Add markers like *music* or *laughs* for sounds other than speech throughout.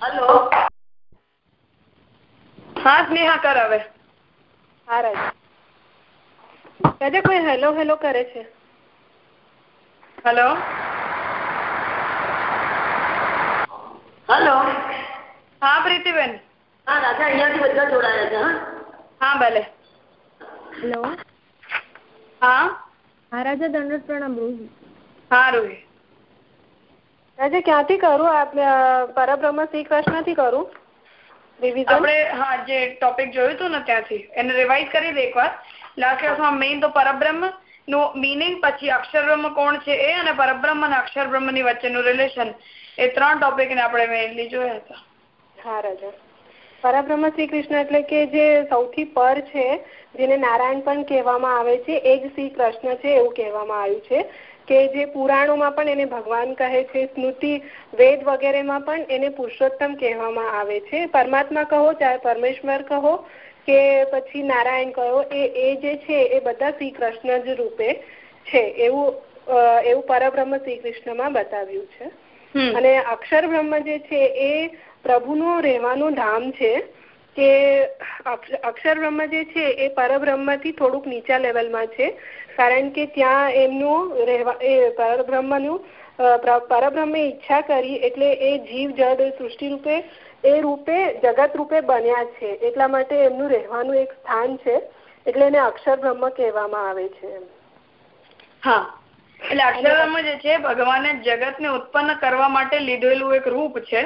Hello. હા સ્નેહા કર હવે. હા રાજ રાજા કોઈ હેલો હેલો કરે છે. હેલો. હેલો. હા પ્રીતિબેન. હા રાજા અહીંયાથી બધા જોડાયા છે હા. હા ભલે. હેલો. હા. હા રાજા દંડ પ્રણામ રૂહી. હા રૂહી. રાજા ક્યાંથી કરું? પરબ્રહ્મ શ્રી કૃષ્ણથી કરું? આપણે હા જે ટોપિક જોયું હતું ને ત્યાંથી એને રિવાઇઝ કરી દે એકવાર. લાસ્ટ ક્લાસમાં મેઇન તો પરબ્રહ્મનું મિનિંગ પછી અક્ષરબ્રહ્મ કોણ છે એ અને પરબ્રહ્મ અને અક્ષરબ્રહ્મની વચ્ચેનું રિલેશન એ ત્રણ ટોપિક ને આપણે મેઇનલી જોયા હતા. હા રાજા. પરબ્રહ્મ શ્રી કૃષ્ણ એટલે કે જે સૌથી પર છે જેને નારાયણ પણ કહેવામાં આવે છે એ જ શ્રી કૃષ્ણ છે એવું કહેવામાં આવ્યું છે. કે જે પુરાણોમાં પણ એને ભગવાન કહે છે સ્મૃતિ વેદ વગેરેમાં પણ એને પુરુષોત્તમ કહેવામાં આવે છે. પરમાત્મા કહો ચાહે પરમેશ્વર કહો કે પછી નારાયણ કહો એ એ જે છે એ બધા શ્રી કૃષ્ણ જ રૂપે છે. એવું એવું પરબ્રહ્મ શ્રી કૃષ્ણમાં બતાવ્યું છે. અને અક્ષર બ્રહ્મ જે છે એ પ્રભુનું રહેવાનું ધામ છે. કે અક્ષર બ્રહ્મ જે છે એ પરબ્રહ્મથી થોડુંક નીચા લેવલમાં છે. કારણ કે ત્યાં એમનું રહેવા, એ પરબ્રહ્મનું પરબ્રહ્મે ઈચ્છા કરી એટલે એ જીવ જડ સૃષ્ટિ રૂપે, એ રૂપે જગત રૂપે બન્યા છે. એટલા માટે એમનું રહેવાનું એક સ્થાન છે. એટલે એને અક્ષર બ્રહ્મ કહેવામાં આવે છે હા. એટલે અક્ષરબ્રહ્મ જે છે, ભગવાને જગત ને ઉત્પન્ન કરવા માટે લીધેલું એક રૂપ છે.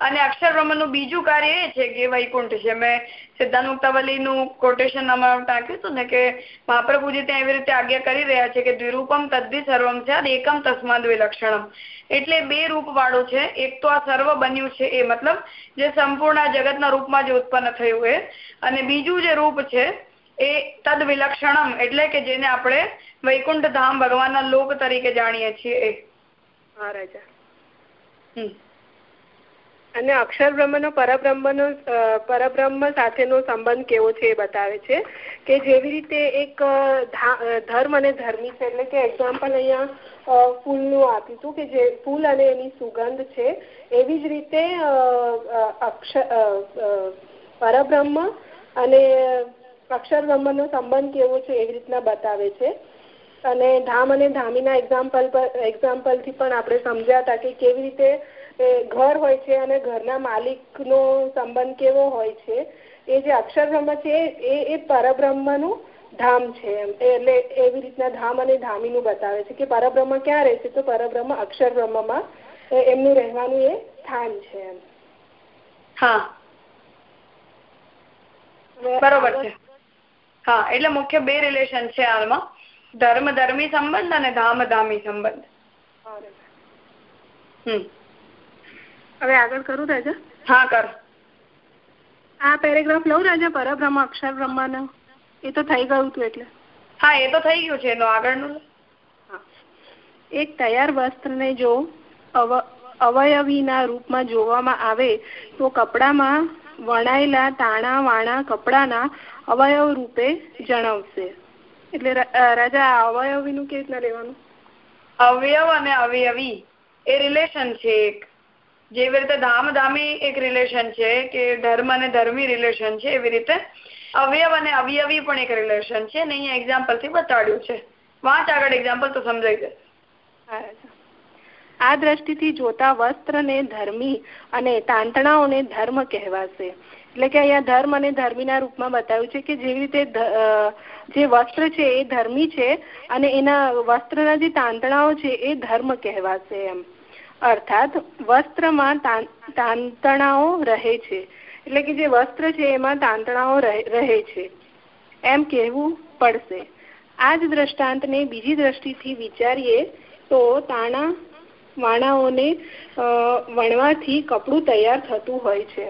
અને અક્ષરબ્રહ્મનું બીજું કાર્ય એ છે કે વૈકુંઠ છે. મેં સિદ્ધાંત મુક્તાવલી નું કોટેશન આમાં ટાંક્યું હતું ને કે મહાપ્રભુજી ત્યાં એવી રીતે આજ્ઞા કરી રહ્યા છે કે દ્વિરૂપમ તદ્ધિ સર્વમ છે એકમ તસ્માદ વિલક્ષણમ. એટલે બે રૂપ વાળું છે. એક તો આ સર્વ બન્યું છે એ મતલબ જે સંપૂર્ણ જગતના રૂપમાં જે ઉત્પન્ન થયું એ. અને બીજું જે રૂપ છે એ તદ એટલે કે જેને આપણે વૈકુંઠ ધામ ભગવાન ના લોક તરીકે જાણીએ છીએ હા રાજા હમ. અને અક્ષર બ્રહ્મ નો પરબ્રહ્મ સાથેનો સંબંધ કેવો છે એ બતાવે છે કે જેવી રીતે એક ધર્મ અને ધર્મી છે એટલે કે એક્ઝામ્પલ અહીંયા ફૂલનું આપ્યું હતું કે જે ફૂલ અને એની સુગંધ છે એવી જ રીતે અક્ષર પરબ્રહ્મ અને અક્ષર બ્રહ્મ નો સંબંધ કેવો છે એવી રીતના બતાવે છે. અને ધામ અને ધામીના એક્ઝામ્પલ પર એક્ઝામ્પલથી પણ આપણે સમજ્યા હતા કે કેવી રીતે ઘર હોય છે અને ઘરના માલિક નો સંબંધ કેવો હોય છે. એ જે અક્ષરબ્રહ્મ છે એ એ પરબ્રહ્મનું ધામ છે એમ. એટલે એવી રીતના ધામ અને ધામીનું બતાવે છે કે પરબ્રહ્મ ક્યાં રહે છે તો પરબ્રહ્મ અક્ષરબ્રહ્મમાં એમનું રહેવાનું એ સ્થાન છે એમ. હા. બરોબર છે. હા એટલે મુખ્ય બે રિલેશન છે હાલમાં. ધર્મ ધર્મી સંબંધ અને ધામ ધામી સંબંધ હવે આગળ કરું રાજા? હા કર. આ પેરેગ્રાફ લઉં રાજા પરબ્રહ્મ અક્ષર બ્રહ્માનો એ તો થઈ ગયું હતું એટલે. હા એ તો થઈ ગયું છે એનો આગળનું એક તૈયાર વસ્ત્રને જો અવયવીના રૂપમાં જોવામાં આવે તો કપડામાં વણાયેલા તાણા વાણા કપડાના અવયવ રૂપે જણાવશે. એટલે રાજા અવયવી નું કેવી રીતના લેવાનું અવયવ અને અવયવી એ રિલેશન છે એક. જેવી રીતે ધામ ધામી એક રિલેશન છે કે ધર્મ અને ધર્મી રિલેશન છે એવી રીતે અવયવ અને અવયવી પણ એક રિલેશન છે. ને અહીંયા એક્ઝામ્પલથી બતાડ્યું છે. વાંચ આગળ એક્ઝામ્પલ તો સમજાઈ જશે. આ દ્રષ્ટિથી જોતા વસ્ત્રને ધર્મી અને તાંતણાઓને ધર્મ કહેવાશે. એટલે કે અહીંયા ધર્મ અને ધર્મીના રૂપમાં બતાવ્યું છે કે જેવી રીતે જે વસ્ત્ર છે એ ધર્મી છે અને એના વસ્ત્રના જે તાંતણાઓ છે એ ધર્મ કહેવાશે એમ. અર્થાત વસ્ત્રમાં તાંતણાઓ રહે છે. એટલે કે જે વસ્ત્ર છે એમાં તાંતણાઓ રહે છે. એમ કહેવું પડશે. આ જ દ્રષ્ટાંતને બીજી દ્રષ્ટિથી વિચારીએ તો તાણા, વાણાઓને વણવાથી કપડું તૈયાર થતું હોય છે.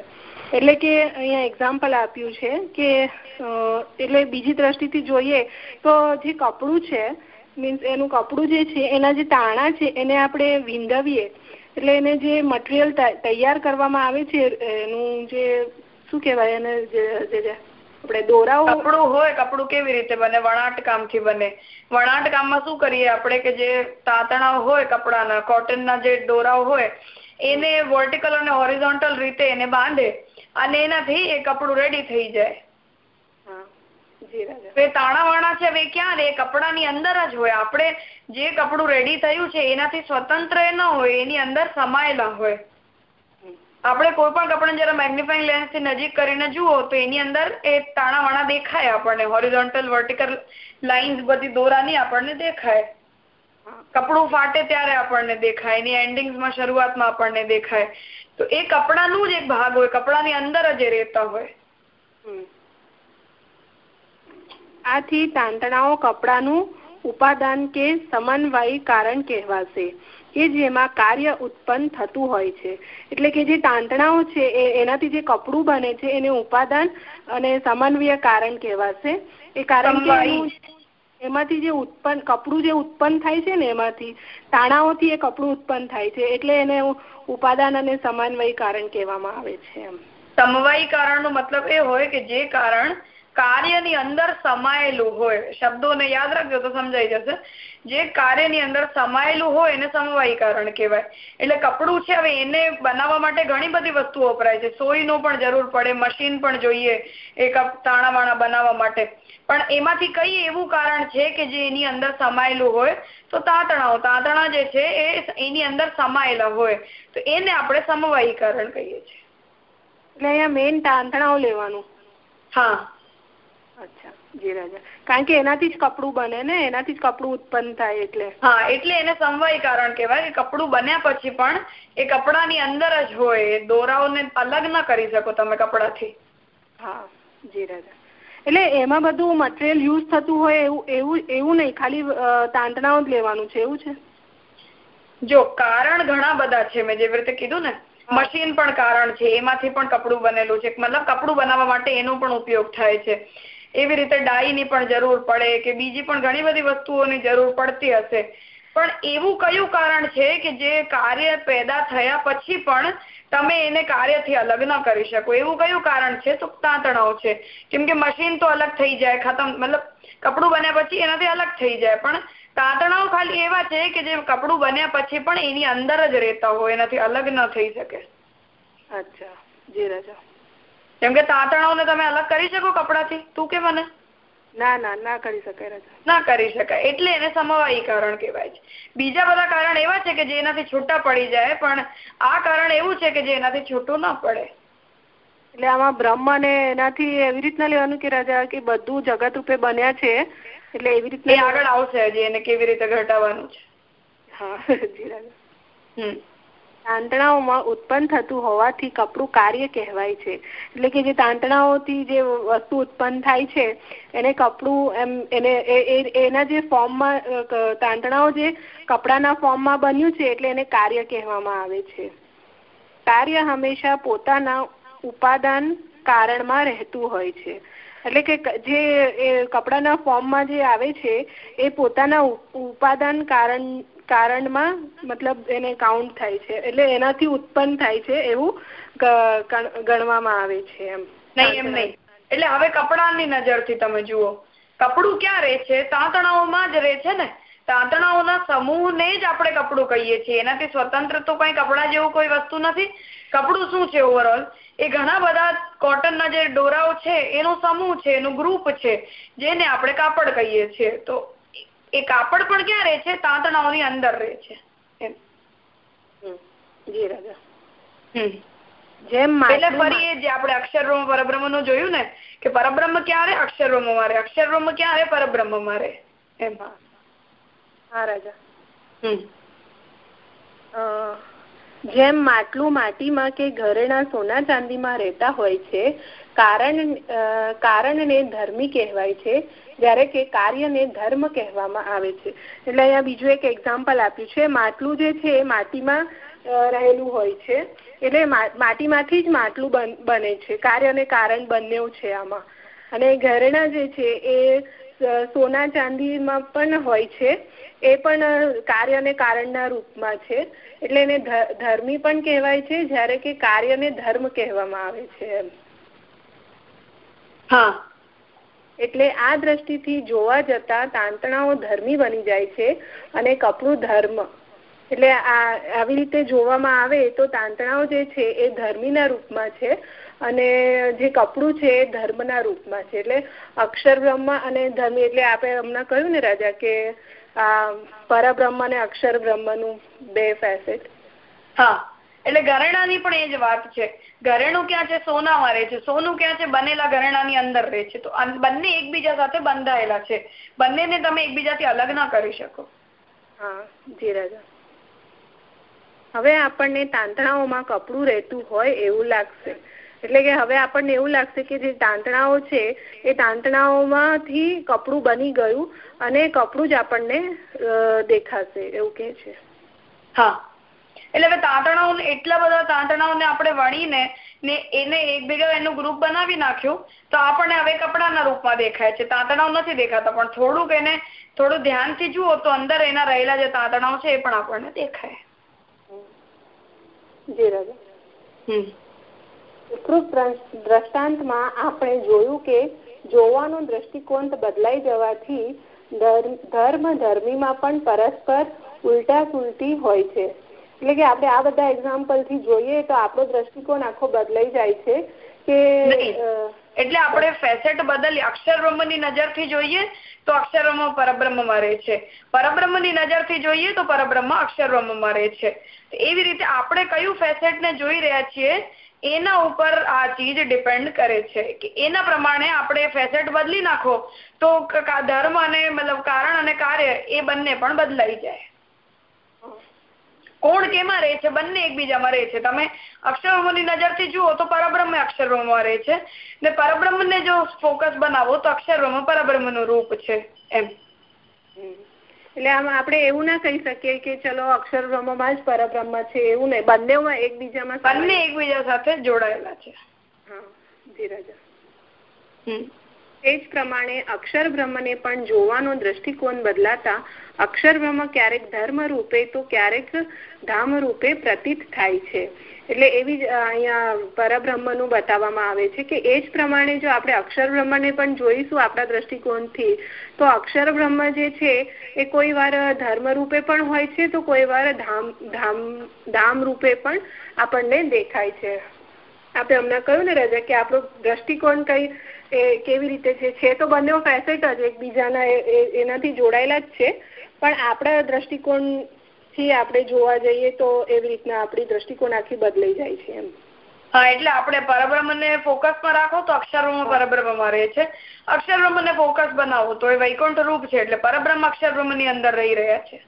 એટલે કે અહીંયા એક્ઝામ્પલ આપ્યું છે કે એટલે બીજી દ્રષ્ટિથી જોઈએ તો જે કપડું છે મીન્સ એનું કપડું જે છે, એના જે તાણા છે, એને આપણે વિંધવીએ. એટલે એને જે મટીરિયલ તૈયાર કરવામાં આવે છે, એનું જે, શું કહેવાય એને, જે આપણે દોરાઓ કપડું હોય, કપડું કેવી રીતે બને? વણાટ કામથી બને. વણાટ કામમાં શું કરીએ આપણે કે જે તાંતણા હોય કપડાના કોટનના જે દોરાઓ હોય, એને વર્ટિકલ અને હોરિઝોન્ટલ રીતે એને બાંધે. અને એનાથી એ કપડું રેડી થઈ જાય. એ તાણાવાણા છે હવે ક્યાં? રે કપડાની અંદર જ હોય. આપણે જે કપડું રેડી થયું છે એનાથી સ્વતંત્ર ન હોય એની અંદર સમાયેલા હોય. આપણે કોઈ પણ કપડાને જરા મેગ્નિફાઈંગ લેન્સથી નજીક કરીને જુઓ તો એની અંદર એ તાણાવાણા દેખાય આપણને. હોરિઝોન્ટલ વર્ટિકલ લાઇન્સ બધી દોરાની આપણને દેખાય. કપડું ફાટે ત્યારે આપણને દેખાય. એની એન્ડિંગ્સમાં શરૂઆતમાં આપણને દેખાય. તો એ કપડાનું જ એક ભાગ હોય કપડાની અંદર જ એ રહેતા હોય. આથી તાંતણાઓ કપડાનું ઉપાદાન કે સમન્વયી કારણ કહેવાશે કે જેમાં કાર્ય ઉત્પન્ન થતું હોય છે. એટલે કે જે તાંતણાઓ છે એનાથી જે કપડું બને છે એને ઉપાદાન અને સમન્વય કારણ કહેવાશે. એ કારણ કે એમાંથી જે ઉત્પન્ન, કપડું જે ઉત્પન્ન થાય છે ને એમાંથી, તાણાઓથી એ કપડું ઉત્પન્ન થાય છે, એટલે એને ઉપાદાન અને સમાનવય કારણ કહેવામાં આવે છે એમ. સમવાયી કારણનો મતલબ એ હોય કે જે કારણ કાર્યની અંદર સમાયેલું હોય. શબ્દોને યાદ રાખજો તો સમજાઈ જશે. જે કાર્યની અંદર સમાયેલું હોય એને સમવાય કારણ કહેવાય. એટલે કપડું છે, હવે એને બનાવવા માટે ઘણી બધી વસ્તુઓ વપરાય છે. સોયનો પણ જરૂર પડે, મશીન પણ જોઈએ, એક તાણાવાણા બનાવવા માટે. પણ એમાંથી કઈ એવું કારણ છે કે જે એની અંદર સમાયેલું હોય તો તાંતણાઓ તાંતણા જે છે એ એની અંદર સમાયેલા હોય. તો એને આપણે સમવાયીકરણ કહીએ છીએ. એટલે અહીંયા મેઇન તાંતણાઓ લેવાનું. હા. અચ્છા જી રાજા. કારણ કે એનાથી જ કપડું બને ને એનાથી જ કપડું ઉત્પન્ન થાય એટલે. હા એટલે એને સમવાય કારણ કહેવાય. કે કપડું બન્યા પછી પણ એ કપડાની અંદર જ હોય. દોરાઓને અલગ ન કરી શકો તમે કપડાથી. હા જી રાજા. એટલે એમાં બધું મટીરિયલ યુઝ થતું હોય એવું એવું એવું નહીં. ખાલી તાંતણાઓ જ લેવાનું છે. એવું છે? જો, કારણ ઘણા બધા છે. મેં જેવી રીતે કીધું ને મશીન પણ કારણ છે. એમાંથી પણ કપડું બનેલું છે. મતલબ કપડું બનાવવા માટે એનો પણ ઉપયોગ થાય છે. એવી રીતે ડાઈની પણ જરૂર પડે કે બીજી પણ ઘણી બધી વસ્તુઓની જરૂર પડતી હશે. પણ એવું કયું કારણ છે કે જે કાર્ય પેદા થયા પછી પણ તમે એને કાર્યથી અલગ ન કરી શકો. એવું કયું કારણ છે? તો તાંતણાઓ છે. કેમ કે મશીન તો અલગ થઈ જાય ખતમ મતલબ કપડું બન્યા પછી એનાથી અલગ થઈ જાય. પણ તાંતણાઓ ખાલી એવા છે કે જે કપડું બન્યા પછી પણ એની અંદર જ રહેતા હોય એનાથી અલગ ન થઈ શકે. અચ્છા જી રાજા. કેમ કે તાંતણાઓને તમે અલગ કરી શકો કપડાથી? તું કે મને? ના ના ના કરી શકાય રજા. ના કરી શકાય. એટલે એને સમવાયી કારણ કહેવાય છે. બીજા બધા કારણ એવા છે કે જે એનાથી છૂટા પડી જાય પણ આ કારણ એવું છે કે જે એનાથી છૂટું ન પડે. એટલે આમાં બ્રહ્મ ને એનાથી એવી રીતના લેવાનું કે રાજા કે બધું જગત રૂપે બન્યા છે? એટલે એવી રીતના આગળ આવશે હજી એને કેવી રીતે ઘટાડવાનું છે. હા *laughs* જી રાજા. હમ. તાંતણાઓમાં ઉત્પન્ન થતું હોવાથી કપડું કાર્ય કહેવાય છે. એટલે કે જે તાંતણાઓથી જે વસ્તુ ઉત્પન્ન થાય છે, એને કપડું એમ, એને એના જે ફોર્મમાં તાંતણાઓ જે કપડાના ફોર્મમાં બન્યું છે, એટલે એને કાર્ય કહેવામાં આવે છે. કાર્ય હંમેશા પોતાના ઉપાદાન કારણમાં રહેતું હોય છે. એટલે કે જે કપડાના ફોર્મમાં જે આવે છે, એ પોતાના ઉપાદાન કારણ, કારણમાં મતલબ એને કાઉન્ટ થાય છે. એટલે એનાથી ઉત્પન્ન થાય છે એવું ગણવામાં આવે છે એમ. નહીં એમ નહીં. એટલે હવે કપડાની નજરથી તમે જુઓ. કપડું ક્યાં રહે છે? તાંતણાઓમાં જ રહે છે ને? તાંતણાઓના સમૂહને જ આપણે કપડું કહીએ છીએ. એનાથી સ્વતંત્ર તો કઈ કપડા જેવું કોઈ વસ્તુ નથી. કપડું શું છે ઓવરઓલ એ ઘણા બધા કોટનના જે ડોરાઓ છે એનો સમૂહ છે એનું ગ્રુપ છે જેને આપણે કાપડ કહીએ છીએ. તો એ કાપડ પણ ક્યાં રહે છે? તાંતણાઓની અંદર રહે છે. જેમ એટલે ફરી જે આપણે અક્ષરબ્રહ્મ પરબ્રહ્મનું જોયું ને કે પરબ્રહ્મ ક્યાં રહે? અક્ષરબ્રહ્મમાં રહે. અક્ષરબ્રહ્મ ક્યાં રે પરબ્રહ્મમાં રહે. એમ. હા રાજા જેમ માટલું માટીમાં કે ઘરેણા સોના ચાંદીમાં રહેતા હોય છે કારણ કારણને ધર્મી કહેવાય છે જ્યારે કે કાર્યને ધર્મ કહેવામાં આવે છે. એટલે અહીંયા બીજું એક એક્ઝામ્પલ આપ્યું છે માટલું જે છે એ માટીમાં રહેલું હોય છે. એટલે માટીમાંથી જ માટલું બને છે કાર્ય અને કારણ બંને છે આમાં. અને ઘરેણા જે છે એ સોના ચાંદીમાં પણ હોય છે. એ પણ કાર્ય અને કારણના રૂપમાં છે. એટલે એને ધર્મી પણ કહેવાય છે જ્યારે કે કાર્યને ધર્મ કહેવામાં આવે છે હા. એટલે આ દ્રષ્ટિથી જોવા જતા તાંતણાઓ ધર્મી બની જાય છે અને કપડું ધર્મ. એટલે આ આવી રીતે જોવામાં આવે તો તાંતણાઓ જે છે એ ધર્મીના રૂપમાં છે. અને જે કપડું છે એ ધર્મના રૂપમાં છે. એટલે અક્ષર બ્રહ્મ અને ધર્મ એટલે આપણે હમણાં કહ્યું ને રાજા કે આ પરબ્રહ્મ અને અક્ષર બ્રહ્મનું બે ફેસેટ હા એટલે ઘરેણાની પણ એ જ વાત છે. ઘરેણું ક્યાં છે? સોનામાં રહે છે. સોનું ક્યાં છે? બનેલા ઘરેણાની અંદર રહે છે. તો બંને એકબીજા સાથે બંધાયેલા છે. બંનેને તમે એકબીજાથી અલગ ના કરી શકો. હા જી રાજા. હવે આપણને તાંતણાઓમાં કપડું રહેતું હોય એવું લાગશે. એટલે કે હવે આપણને એવું લાગશે કે જે તાંતણાઓ છે એ તાંતણાઓમાંથી કપડું બની ગયું અને કપડું જ આપણને દેખાશે એવું કે છે. હા. એટલે હવે તાંતણાઓ એટલા બધા તાંતણાઓને આપણે વણીને ને એને એકબીજા એનું ગ્રુપ બનાવી નાખ્યું તો આપણને હવે કપડાના રૂપમાં દેખાય છે. તાંતણાઓ નથી દેખાતા પણ થોડુંક એને થોડું ધ્યાનથી જુઓ તો અંદર એના રહેલા જે તાંતણાઓ છે એ પણ આપણને દેખાય. જી રાજા. દ્રષ્ટાંતમાં આપણે જોયું કે જોવાનો દ્રષ્ટિકોણ બદલાઈ જવાથી ધર્મ ધર્મીમાં પણ પરસ્પર ઉલટા સુલટી હોય છે. એટલે કે આપણે આ બધા એક્ઝામ્પલથી જોઈએ તો આપણો દ્રષ્ટિકોણ આખો બદલાઈ જાય છે કે એટલે આપણે ફેસેટ બદલી અક્ષર બ્રહ્મની નજરથી જોઈએ તો અક્ષર બ્રહ્મ પરબ્રહ્મમાં રહે છે. પરબ્રહ્મની નજરથી જોઈએ તો પરબ્રહ્મ અક્ષર બ્રહ્મમાં રહે છે. એવી રીતે આપણે કયું ફેસેટ ને જોઈ રહ્યા છીએ એના ઉપર આ ચીજ ડિપેન્ડ કરે છે કે એના પ્રમાણે આપણે ફેસેટ બદલી નાખો તો ધર્મ અને મતલબ કારણ અને કાર્ય એ બંને પણ બદલાઈ જાય. કોણ કેમાં રહે છે? બંને એકબીજામાં રહે છે. તમે અક્ષરબ્રહ્મની નજરથી જુઓ તો પરબ્રહ્મ અક્ષરબ્રહ્મમાં રહે છે. ને પરબ્રહ્મને જો ફોકસ બનાવો તો અક્ષરબ્રહ્મ પરબ્રહ્મનું રૂપ છે એમ. એટલે આમ આપણે એવું ના કહી શકીએ કે ચલો અક્ષર બ્રહ્મમાં જ પરબ્રહ્મ છે એવું નહીં. બંનેમાં એકબીજામાં બંને એકબીજા સાથે જોડાયેલા છે. હા ધીરજ. રાજા એ જ પ્રમાણે અક્ષર બ્રહ્મને પણ જોવાનો દ્રષ્ટિકોણ બદલાતા અક્ષર બ્રહ્મ ક્યારેક ધર્મ રૂપે તો ક્યારેક ધામ રૂપે પ્રતીત થાય છે. એટલે એવી જ અહીંયા પરબ્રહ્મનું બતાવવામાં આવે છે કે એ જ પ્રમાણે જો આપણે અક્ષર બ્રહ્મને પણ જોઈશું આપણા દ્રષ્ટિકોણથી, તો અક્ષર બ્રહ્મ જે છે એ કોઈ વાર ધર્મ રૂપે પણ હોય છે, તો કોઈ વાર ધામ ધામ ધામ રૂપે પણ આપણને દેખાય છે. આપણે હમણાં કહ્યું ને, રજા, કે આપણો દ્રષ્ટિકોણ કઈ એ કેવી રીતે છે? તો બંને ફેસેટ જ એકબીજાના એનાથી જોડાયેલા જ છે. પણ આપણા દ્રષ્ટિકોણથી આપણે જોવા જઈએ તો એવી રીતના આપણી દ્રષ્ટિકોણ આખી બદલાઈ જાય છે એમ. હા એટલે આપણે પરબ્રહ્મને ફોકસમાં રાખો તો અક્ષરબ્રહ્મ પરબ્રહ્મમાં રહે છે. અક્ષરબ્રહ્મને ફોકસ બનાવો તો એ વૈકુંઠ રૂપ છે એટલે પરબ્રહ્મ અક્ષરબ્રહ્મની અંદર રહી રહ્યા છે.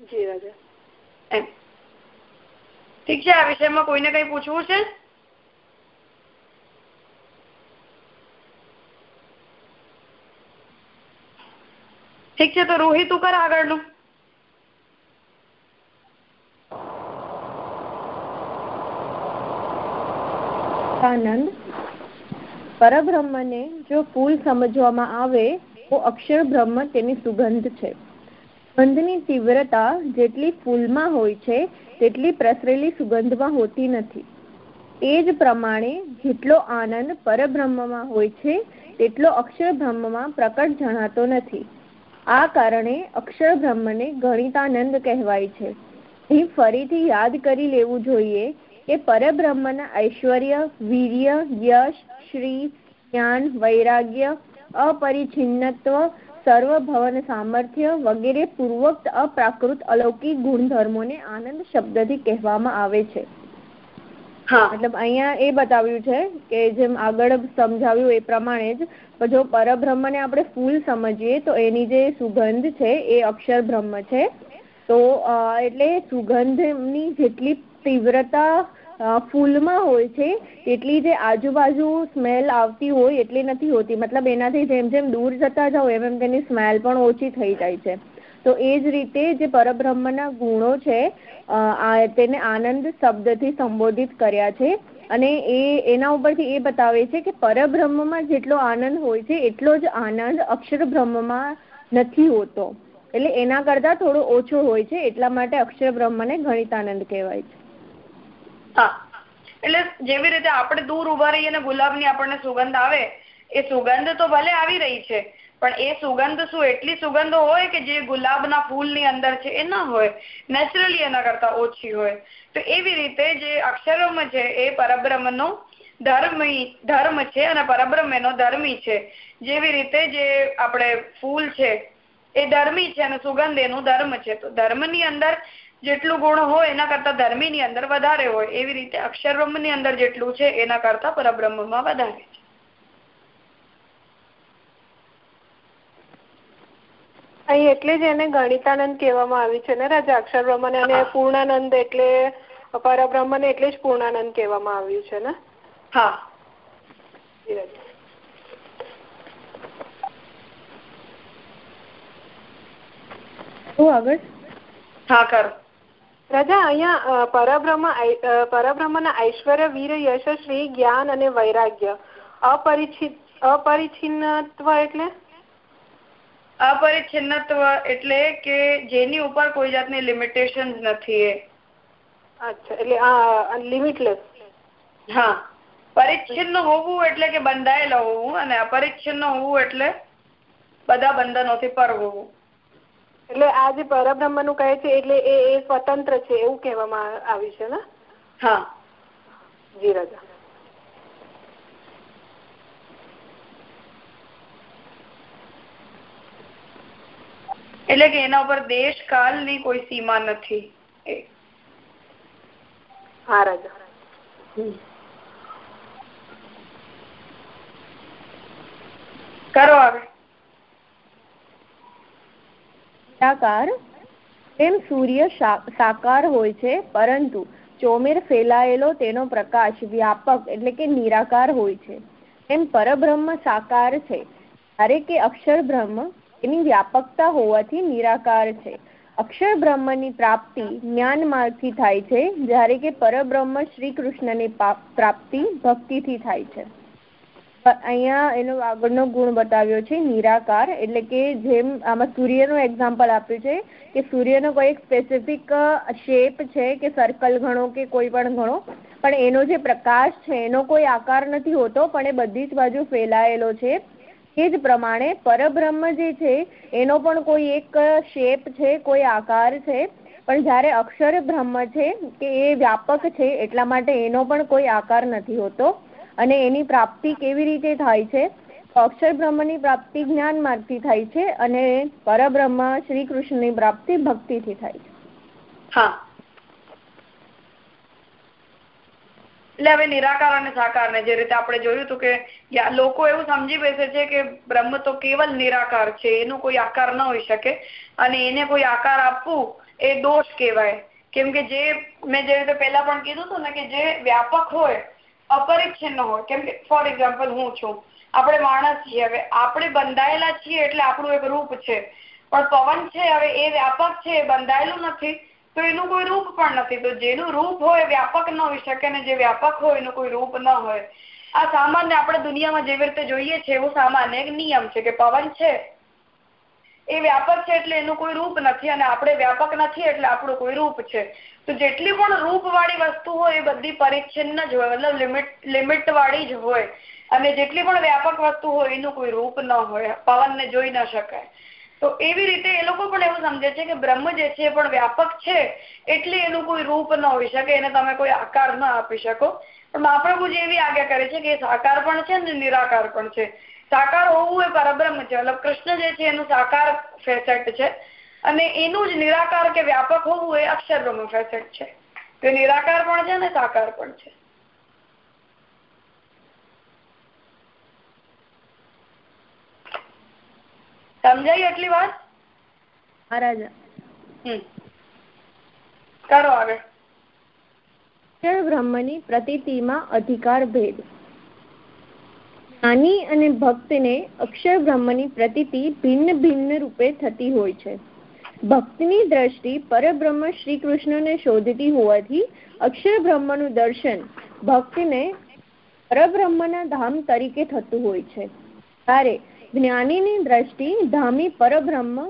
જી રાજા. એમ. ઠીક છે આ વિષયમાં કોઈને કઈ પૂછવું છે? ઠીક છે, તો રોહિત તું કર આગળનું. આનંદ, પરબ્રહ્મને જો ફૂલ સમજવામાં આવે, તો અક્ષર બ્રહ્મ તેની સુગંધ છે. ગંધની તીવ્રતા જેટલી ફૂલમાં હોય છે, તેટલી પ્રસરેલી સુગંધમાં હોતી નથી. એ જ પ્રમાણે જેટલો આનંદ પરબ્રહ્મમાં હોય છે, તેટલો અક્ષર બ્રહ્મમાં પ્રકટ જણાતો નથી. આ કારણે અક્ષર બ્રહ્મને ગણિતાનંદ કહેવાય છે. અહીં ફરીથી યાદ કરી લેવું જોઈએ કે પરબ્રહ્મના ઐશ્વર્ય, વીર્ય, યશ, શ્રી, જ્ઞાન, વૈરાગ્ય અપરિછિન્નત્વ સર્વભવન સામર્થ્ય વગેરે પૂર્વોક્ત અપ્રાકૃત અલૌકિક ગુણધર્મોને આનંદ શબ્દથી કહેવામાં આવે છે. મતલબ અહીંયા એ બતાવ્યું છે કે જેમ આગળ સમજાવ્યું એ પ્રમાણે જ જો પરબ્રહ્મને આપણે ફૂલ સમજીએ, તો એની જે સુગંધ છે એ અક્ષર બ્રહ્મ છે. તો એટલે સુગંધની જેટલી તીવ્રતા ફૂલમાં હોય છે એટલી જે આજુબાજુ સ્મેલ આવતી હોય, એટલી નથી હોતી. મતલબ એનાથી જેમ જેમ દૂર જતા જાઓ, એમ એમ તેની સ્મેલ પણ ઓછી થઈ જાય છે. તો એ જ રીતે જે પરબ્રહ્મના ગુણો છે તેને આનંદ શબ્દથી સંબોધિત કર્યા છે. અને એ, એના ઉપરથી એ બતાવે છે કે પરબ્રહ્મમાં જેટલો આનંદ હોય છે, એટલો જ આનંદ અક્ષર બ્રહ્મમાં નથી હોતો. એટલે એના કરતા થોડો ઓછો હોય છે, એટલા માટે અક્ષર બ્રહ્મને ગણિતાનંદ કહેવાય છે. હા. એટલે જેવી રીતે આપણે દૂર ઊભા રહીએ અને ગુલાબની આપણને સુગંધ આવે, એ સુગંધ તો ભલે આવી રહી છે પણ એ સુગંધ શું? એટલી સુગંધ હોય કે જે ગુલાબના ફૂલની અંદર છે, એ ના હોય. નેચરલી એના કરતા ઓછી હોય. તો એવી રીતે જે અક્ષરમ છે, એ પરબ્રહ્મનો ધર્મી, ધર્મ છે અને પરબ્રહ્મ એનો ધર્મી છે. જેવી રીતે જે આપણે ફૂલ છે, એ ધર્મી છે અને સુગંધ એનું ધર્મ છે. તો ધર્મની અંદર જેટલું ગુણ હોય, એના કરતા ધર્મીની અંદર વધારે હોય. એવી રીતે અક્ષરબ્રહ્મની અંદર જેટલું છે, એના કરતા પરબ્રહ્મમાં વધારે છે. અહીં એટલે જ એને ગણિતાનંદ કહેવામાં આવ્યું છે ને રાજા અક્ષર બ્રહ્મને અને પૂર્ણાનંદ એટલે પરબ્રહ્મને એટલે જ પૂર્ણાનંદ કહેવામાં આવ્યું છે ને? હા. આગળ? હા કરો. રાજા અહીંયા પરબ્રહ્મ પરબ્રહ્મના ઐશ્વર્ય વીર યશસ્વી જ્ઞાન અને વૈરાગ્ય. અપરિચિત અપરિચ્છિન્નત્વ એટલે? અપરિચ્છિન્નત્વ એટલે કે જેની ઉપર કોઈ જાતની લિમિટેશન નથી એ. અચ્છા એટલે આ લિમિટલેસ હા. પરિચ્છિન્ન હોવું એટલે કે બંધાયેલા હોવું અને અપરિચ્છિન્ન હોવું એટલે બધા બંધનોથી પર હોવું એટલે આ જે પરબ્રહ્મનું કહે છે એટલે એ સ્વતંત્ર છે એવું કહેવામાં આવ્યું છે ને? હા. જી રાજા. એટલે કે એના ઉપર દેશ કાલની કોઈ સીમા નથી. હા રાજા. કરો હવે. સાકાર એમ સૂર્ય સાકાર હોય છે પરંતુ ચોમેર ફેલાયેલો તેનો પ્રકાશ વ્યાપક એટલે કે નિરાકાર હોય છે. એમ પરબ્રહ્મ સાકાર છે જ્યારે કે અક્ષર બ્રહ્મ એની વ્યાપકતા હોવાથી નિરાકાર છે. અક્ષર બ્રહ્મની પ્રાપ્તિ જ્ઞાન માર્ગથી થાય છે, જ્યારે કે પરબ્રહ્મ શ્રી કૃષ્ણની પ્રાપ્તિ ભક્તિથી થાય છે. અહીંયા એનો આગળનો ગુણ બતાવ્યો છે, નિરાકાર, એટલે કે જેમ આમાં સૂર્યનું એક્ઝામ્પલ આપ્યું છે, કે સૂર્યનો કોઈ એક સ્પેસિફિક શેપ છે કે સર્કલ ગણો કે કોઈ પણ ગણો પણ એનો જે પ્રકાશ છે, એનો કોઈ આકાર નથી હોતો, પણ એ બધી જ બાજુ ફેલાયેલો છે. એ જ પ્રમાણે પરબ્રહ્મ જે છે, એનો પણ કોઈ એક શેપ છે, કોઈ આકાર છે. પણ જ્યારે અક્ષર બ્રહ્મ છે, કે એ વ્યાપક છે, એટલા માટે એનો પણ કોઈ આકાર નથી હોતો. અને એની પ્રાપ્તિ કેવી રીતે થાય છે? અક્ષર બ્રહ્મની પ્રાપ્તિ જ્ઞાન માર્ગથી થાય છે અને પરબ્રહ્મ શ્રી કૃષ્ણની પ્રાપ્તિ ભક્તિથી થાય છે. હા. એટલે હવે નિરાકાર અને સાકાર ને જે રીતે આપણે જોયું હતું કે લોકો એવું સમજી બેસે છે કે બ્રહ્મ તો કેવલ નિરાકાર છે, એનો કોઈ આકાર ન હોઈ શકે અને એને કોઈ આકાર આપવું એ દોષ કહેવાય. કેમ કે જે મેં જે રીતે પહેલા પણ કીધું હતું ને કે જે વ્યાપક હોય અપરિચ્છિન્ન હોય. કેમ કે ફોર એક્ઝામ્પલ હું છું. આપણે માણસ છીએ. હવે આપણે બંધાયેલા છીએ એટલે આપણું એક રૂપ છે. પણ પવન છે, હવે એ વ્યાપક છે, એ બંધાયેલું નથી. તો એનું કોઈ રૂપ પણ નથી. તો જેનું રૂપ હોય વ્યાપક ન હોઈ શકે ને જે વ્યાપક હોય એનું કોઈ રૂપ ન હોય. આ સામાન્ય આપણે દુનિયામાં જેવી રીતે જોઈએ છે, એવું સામાન્ય નિયમ છે કે પવન છે. એ વ્યાપક છે એટલે એનું કોઈ રૂપ નથી અને આપણે વ્યાપક નથી એટલે આપણું કોઈ રૂપ છે. તો જેટલી પણ રૂપ વાળી વસ્તુ હોય એ બધી પરિચ્છિન્ન જ હોય, મતલબ લિમિટ લિમિટ વાળી જ હોય. અને જેટલી પણ વ્યાપક વસ્તુ હોય એનું કોઈ રૂપ ન હોય, પવનને જોઈ ન શકાય. તો એવી રીતે એ લોકો પણ એવું સમજે છે કે બ્રહ્મ જે છે પણ વ્યાપક છે, એટલે એનું કોઈ રૂપ ન હોઈ શકે, એને તમે કોઈ આકાર ન આપી શકો. પણ મહાપ્રભુજી એવી આજ્ઞા કરે છે કે સાકાર પણ છે ને નિરાકાર પણ છે. સાકાર હોવું એ પરબ્રહ્મ છે, મતલબ કૃષ્ણ જે છે એનું સાકાર ફેસેટ છે. અને એનું જ નિરાકાર કે વ્યાપક હોવું એ અક્ષર ફેસેટ છે. તે નિરાકાર પણ છે ને સાકાર પણ છે. સમજાઈ એટલી વાત? કરો અક્ષર બ્રહ્મની પ્રતીતિમાં અધિકાર ભેદ. જ્ઞાની અને ભક્તને અક્ષર બ્રહ્મની પ્રતીતિ ભિન્ન ભિન્ન રૂપે થતી હોય છે. ભક્તની દ્રષ્ટિ પરબ્રહ્મ શ્રી કૃષ્ણને શોધતી હોવાથી અક્ષર બ્રહ્મનું દર્શન ભક્તને પરબ્રહ્મના ધામ તરીકે થતું હોય છે. ત્યારે જ્ઞાનીની દ્રષ્ટિ ધામી પરબ્રહ્મ.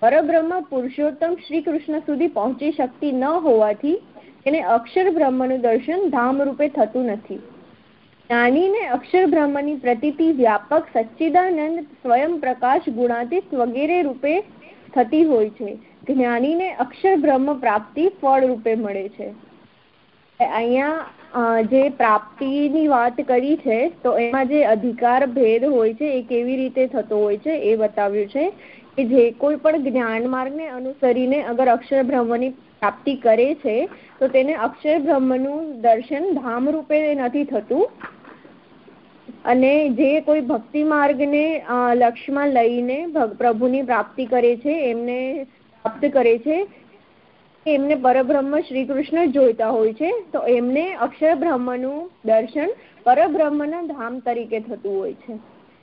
પરબ્રહ્મ પુરુષોત્તમ શ્રી કૃષ્ણ સુધી પહોંચી શકતી ન હોવાથી તેને અક્ષર બ્રહ્મનું દર્શન ધામ રૂપે થતું નથી. જ્ઞાનીને અક્ષર બ્રહ્મની પ્રતીતિ વ્યાપક સચ્ચિદાનંદ સ્વયં પ્રકાશ ગુણાતીત વગેરે રૂપે થતી હોય છે. જ્ઞાનીને અક્ષર બ્રહ્મ પ્રાપ્તિ ફળ રૂપે મળે છે. અહીંયા જે પ્રાપ્તિની વાત કરી છે, તો એમાં જે અધિકાર ભેદ હોય છે, એ કેવી રીતે થતો હોય છે, એ બતાવ્યું છે કે જે કોઈ પણ જ્ઞાન માર્ગને અનુસરીને અગર અક્ષર બ્રહ્મની પ્રાપ્તિ કરે છે, તો તેને અક્ષર બ્રહ્મનું દર્શન ધામ રૂપે નથી થતું. અને જે કોઈ ભક્તિ માર્ગને લક્ષ્યમાં લઈને પ્રભુની પ્રાપ્તિ કરે છે, એમને પ્રાપ્ત કરે છે એમને પરબ્રહ્મ શ્રી કૃષ્ણ જોઈતા હોય છે, તો એમને અક્ષર બ્રહ્મનું દર્શન પરબ્રહ્મના ધામ તરીકે થતું હોય છે.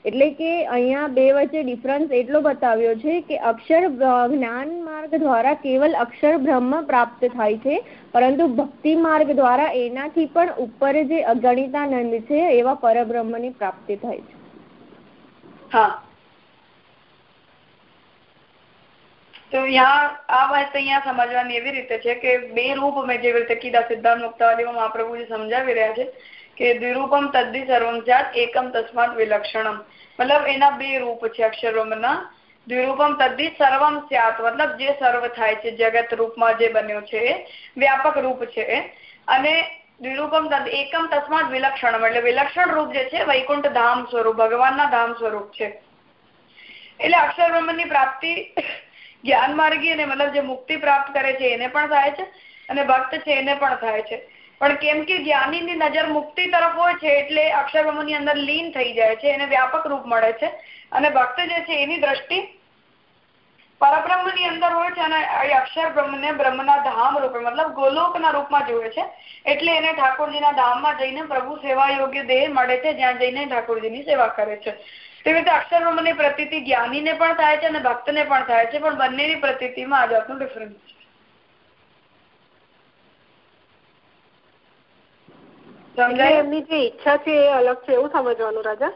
એટલે કે અહીંયા બે વચ્ચે ડિફરન્સ એટલો બતાવ્યો છે કે અક્ષર જ્ઞાન માર્ગ દ્વારા કેવલ અક્ષર બ્રહ્મ પ્રાપ્ત થાય છે, પરંતુ ભક્તિ માર્ગ દ્વારા એનાથી પણ ઉપર જે અગણિતાનંદ છે, એવા પરબ્રહ્મની પ્રાપ્તિ થાય છે. હા. તો અહીંયા આ વાત અહીંયા સમજવાની એવી રીતે છે કે બે રૂપ મેં જેવી રીતે કીધા, સિદ્ધાંત મુક્તાવલીમાં મહાપ્રભુજી સમજાવી રહ્યા છે કે દ્વિરૂપમ તદ્દી સર્વમ સ્યાત એકમ તસ્માત વિલક્ષણમ. મતલબ એના બે રૂપ છે અક્ષરોના. દ્વિરૂપમ તદ્દી સર્વમ સ્યાત, મતલબ જે સર્વ થાય છે, જગત રૂપમાં જે બન્યો છે એ વ્યાપક રૂપ છે અને દ્વિરૂપમ તદ એકમ તસ્માત વિલક્ષણમ, એટલે વિલક્ષણ રૂપ જે છે વૈકુંઠ ધામ સ્વરૂપ, ભગવાનના ધામ સ્વરૂપ છે. એટલે અક્ષર બ્રહ્મની પ્રાપ્તિ જ્ઞાન માર્ગી અને મતલબ જે મુક્તિ પ્રાપ્ત કરે છે એને પણ થાય છે અને ભક્ત છે એને પણ થાય છે. પણ કેમ કે જ્ઞાનીની નજર મુક્તિ તરફ હોય છે એટલે અક્ષરબ્રહ્મની અંદર લીન થઈ જાય છે, એને વ્યાપક રૂપ મળે છે. અને ભક્ત જે છે એની દ્રષ્ટિ પરબ્રહ્મની અંદર હોય છે અને અક્ષર બ્રહ્મને બ્રહ્મના ધામ રૂપે, મતલબ ગોલોકના રૂપમાં જોવે છે. એટલે એને ઠાકોરજીના ધામમાં જઈને પ્રભુ સેવા યોગ્ય દેહ મળે છે, જ્યાં જઈને ઠાકોરજીની સેવા કરે છે. તેવી રીતે અક્ષર બ્રહ્મની પ્રતિતિ જ્ઞાનીને પણ થાય છે અને ભક્તને પણ થાય છે પણ બંનેની પ્રતિતિમાં આ જાતનું ડિફરન્સ છે. એમની જે ઈચ્છા છે એ અલગ છે એવું સમજવાનું રાજા?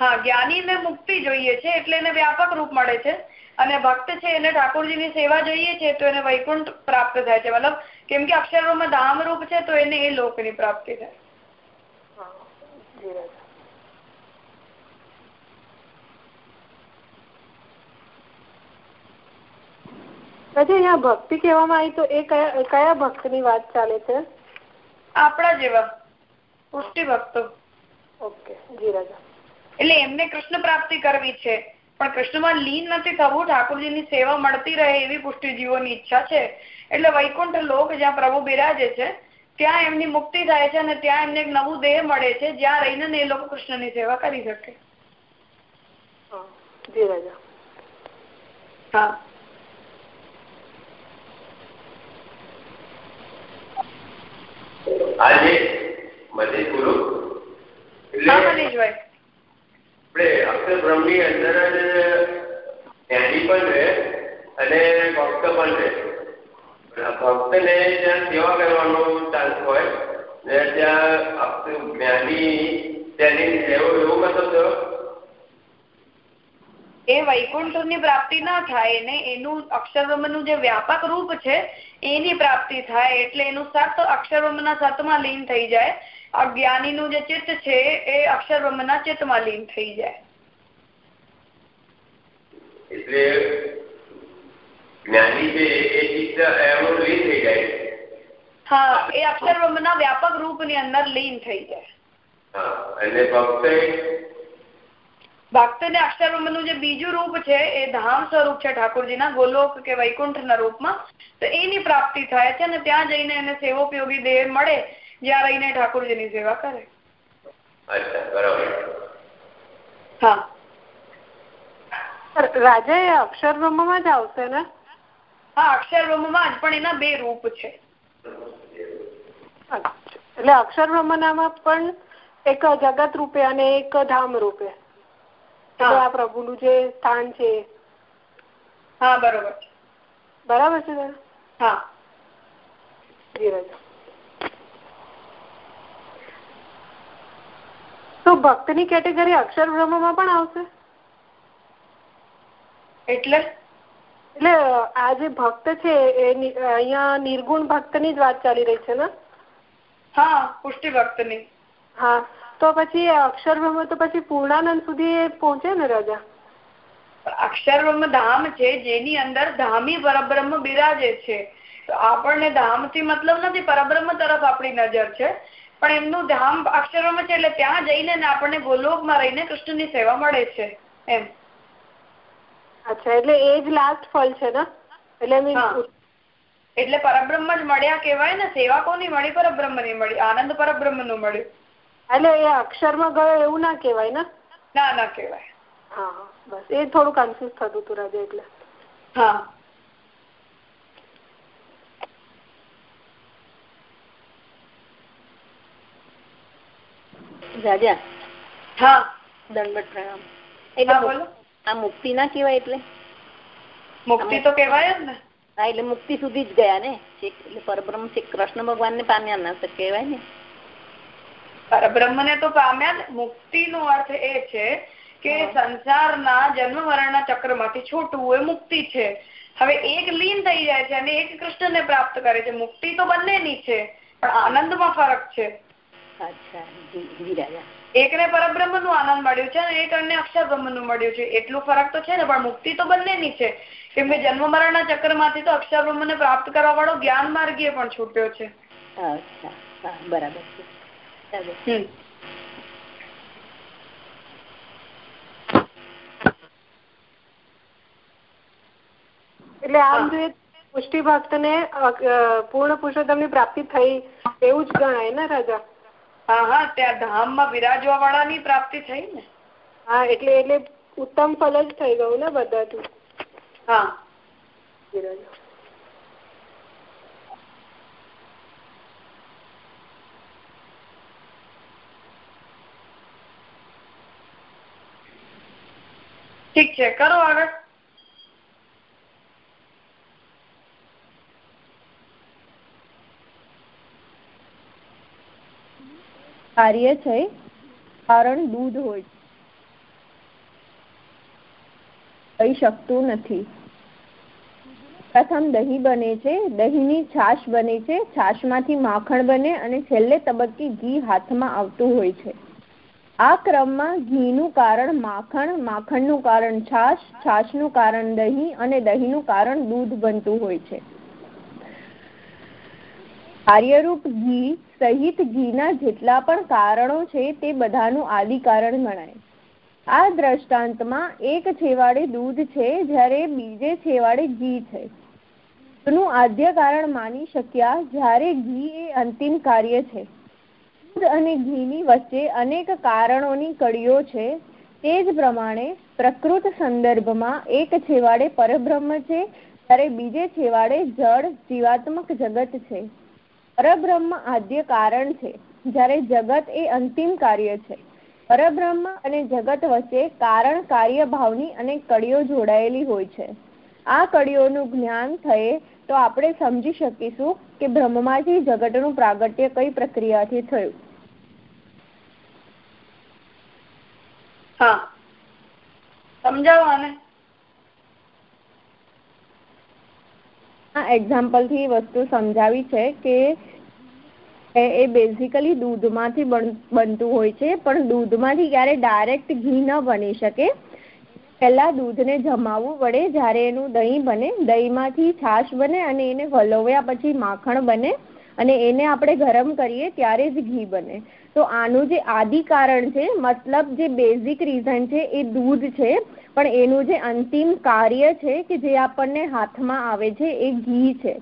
હા જ્ઞાનીને મુક્તિ જોઈએ છે એટલે એને વ્યાપક રૂપ મળે છે. અને ભક્ત છે એને ઠાકોરજીની સેવા જોઈએ છે તો એને વૈકુંઠ પ્રાપ્ત થાય છે. મતલબ કેમ કે અક્ષરોમાં ધામ રૂપ છે તો એને એ લોકની પ્રાપ્તિ થાય. પછી અહીંયા ભક્તિ કહેવામાં આવી તો એ કયા કયા ભક્ત વાત ચાલે છે? આપણા જેવા. પુષ્ટિ ભક્તો. ઓકે જી રાજા. એટલે એમને કૃષ્ણ પ્રાપ્તિ કરવી છે. પણ કૃષ્ણમાં લીન નથી થવું ઠાકોરજીની સેવા મળતી રહે એવી પુષ્ટિ જીવોની ઈચ્છા છે. એટલે વૈકુંઠ લોક જ્યાં પ્રભુ બિરાજે છે ત્યાં એમની મુક્તિ થાય છે અને ત્યાં એમને એક નવું દેહ મળે છે જ્યાં રહીને એ લોકો કૃષ્ણની સેવા કરી શકે. જી રાજા. હા આજે મધ્ય ગુરુ આપણે અક્ષર બ્રહ્મની અંદર જ જ્ઞાની પણ રહે અને ભક્ત પણ રહે ભક્ત ને જ્યાં સેવા કરવાનો ચાન્સ હોય ને ત્યાં જ્ઞાની તેની એવું એવું મતલબ એ વૈકુંઠ ની પ્રાપ્તિ ના થાય એને એનું અક્ષરબ્રહ્મનું જે વ્યાપક રૂપ છે એની પ્રાપ્તિ થાય એટલે એનું સત અક્ષરબ્રહ્મ ના સતમાં લીન થઈ જાય. અજ્ઞાની નું જે ચિત્ત છે એ અક્ષરબ્રહ્મ ના ચિત્તમાં લીન થઈ જાય. એટલે જ્ઞાની છે એ ચિત્ત લીન થઈ જાય. હા એ અક્ષરબ્રહ્મ ના વ્યાપક રૂપની અંદર લીન થઈ જાય. હા અને ભક્ત ભક્ત ને અક્ષરબ્રહ્મનું જે બીજું રૂપ છે એ ધામ સ્વરૂપ છે ઠાકોરજીના ગોલોક કે વૈકુંઠના રૂપમાં. તો એની પ્રાપ્તિ થાય છે અને ત્યાં જઈને એને સેવોપયોગી દેહ મળે જ્યાં રહીને ઠાકોરજીની સેવા કરે. અચ્છા બરાબર. હા. રાજા એ અક્ષર બ્રહ્મમાં જ આવશે ને? હા અક્ષર બ્રહ્મમાં જ પણ એના બે રૂપ છે. એટલે અક્ષર બ્રહ્મનામાં પણ એક જગત રૂપે અને એક ધામ રૂપે? આ પ્રભુનું જે સ્થાન છે. હા બરોબર. બરાબર છે હા. ધીરજ તો તો ભક્તની કેટેગરી અક્ષર બ્રહ્મમાં પણ આવશે? એટલે? એટલે આ જે ભક્ત છે એ અહિયાં નિર્ગુણ ભક્તની જ વાત ચાલી રહી છે ને? હા પુષ્ટિ ભક્તની હા. તો પછી અક્ષર બ્રહ્મ તો પછી પૂર્ણાનંદ સુધી પહોંચે ને રાજા? અક્ષરબ્રહ્મ ધામ છે જેની અંદર ધામી પરબ્રહ્મ બિરાજે છે. તો આપણને ધામથી મતલબ નથી પરબ્રહ્મ તરફ આપણી નજર છે. પણ એમનું ધામ અક્ષરમ છે એટલે ત્યાં જઈને આપણને ગોલોકમાં રહીને કૃષ્ણની સેવા મળે છે એમ. અચ્છા એટલે એ જ લાસ્ટ ફળ છે ને? એટલે એટલે પરબ્રહ્મ જ મળ્યા કહેવાય ને સેવા કોની મળી? પરબ્રહ્મની મળી આનંદ પરબ્રહ્મનું મળ્યું. એટલે એ અક્ષરમાં ગયો એવું ના કહેવાય ને? ના ના કહેવાય. હા બસ. એ થોડું કન્ફ્યુઝ થતું હતું રાજા એટલે. હા. રાજા? હા. દંડવત પ્રણામ. એટલે બોલો. આ મુક્તિ ના કહેવાય એટલે? મુક્તિ તો કહેવાય જ ને. હા એટલે મુક્તિ સુધી જ ગયા ને? એટલે પરબ્રહ્મ છેક કૃષ્ણ ભગવાન ને પામ્યા ના કેવાય કહેવાય ને? પરબ્રહ્મ ને તો પામ્યા મુક્તિ નો અર્થ એ છે કે સંસારના જન્મ મરણના ચક્રમાંથી છૂટવું એ મુક્તિ છે. હવે એક લીન થઈ જાય છે અને એક કૃષ્ણને પ્રાપ્ત કરે છે. મુક્તિ તો બંનેની છે પણ આનંદમાં ફરક છે. એકને પરબ્રહ્મનું આનંદ મળ્યું છે અને એક અન્ય અક્ષર બ્રહ્મનું મળ્યું છે. એટલું ફરક તો છે ને પણ મુક્તિ તો બંનેની છે. કેમ કે જન્મ મરણના ચક્રમાંથી તો અક્ષર ને પ્રાપ્ત કરવા વાળો જ્ઞાન માર્ગીય પણ છૂટ્યો છે. અચ્છા બરાબર છે. ચાલો એટલે આમ જોઈએ પુષ્ટિ ભક્ત ને પૂર્ણ પુરુષોત્તમની પ્રાપ્તિ થઈ એવું જ ગણાય ને રાજા? હા હા ત્યાં ધામમાં બિરાજવા વાળાની પ્રાપ્તિ થઈ ને. હા એટલે એટલે ઉત્તમ ફલ જ થઈ ગયું ને બધા હા. જી ઠીક છે, કરો આગળ. કાર્ય છે, કારણ દૂધ હોય. કહી શકતું નથી. પ્રથમ દહીં બને છે, દહીંની છાશ બને છે, છાશમાંથી માખણ બને અને છેલ્લે તબક્કે ઘી હાથમાં આવતું હોય છે. આ ક્રમમાં ઘીનું કારણ માખણ, માખણનું કારણ છાશ, છાશનું કારણ દહીં અને દહીંનું કારણ દૂધ બનતું હોય છે. આર્યરૂપ ઘી સહિત ઘીના જેટલા પણ કારણો છે તે બધાનું આદિ કારણ ગણાય. આ દ્રષ્ટાંતમાં એક છેવાડે દૂધ છે જ્યારે બીજે છેવાડે ઘી છે. નું આદ્ય કારણ માની શક્યા જ્યારે ઘી એ અંતિમ કાર્ય છે. દૂધ અને ઘીની વચ્ચે અનેક કારણોની કડીઓ છે. તે જ પ્રમાણે પ્રકૃત સંદર્ભમાં એક છેવાડે પરબ્રહ્મ છે, ત્યારે બીજે છેવાડે જળ જીવાત્મક જગત છે. પરબ્રહ્મ આદ્ય કારણ છે. જ્યારે જગત એ અંતિમ કાર્ય છે. પરબ્રહ્મ અને જગત વચ્ચે કારણ કાર્ય ભાવની અને કડીઓ જોડાયેલી હોય છે. આ કડીઓનું જ્ઞાન થયે તો આપણે સમજી શકીશું કે બ્રહ્મમાંથી જગતનું પ્રાગટ્ય કઈ પ્રક્રિયાથી થયું. હા. આ એક્ઝામ્પલથી વસ્તુ સમજાવી છે કે એ બેઝિકલી દૂધમાંથી બનતું હોય છે પણ દૂધમાંથી ક્યારે ડાયરેક્ટ ઘી ન બની શકે. પહેલા દૂધને જમાવવું પડે જ્યારે એનું દહીં બને, દહીંમાંથી છાશ બને અને એને વલોવ્યા પછી માખણ બને અને એને આપણે ગરમ કરીએ ત્યારે જ ઘી બને. તો આનું જે આદિ કારણ છે, મતલબ જે બેઝિક રીઝન છે એ દૂધ છે, પણ એનું જે અંતિમ કાર્ય છે કે જે આપણને હાથમાં આવે છે એ ઘી છે.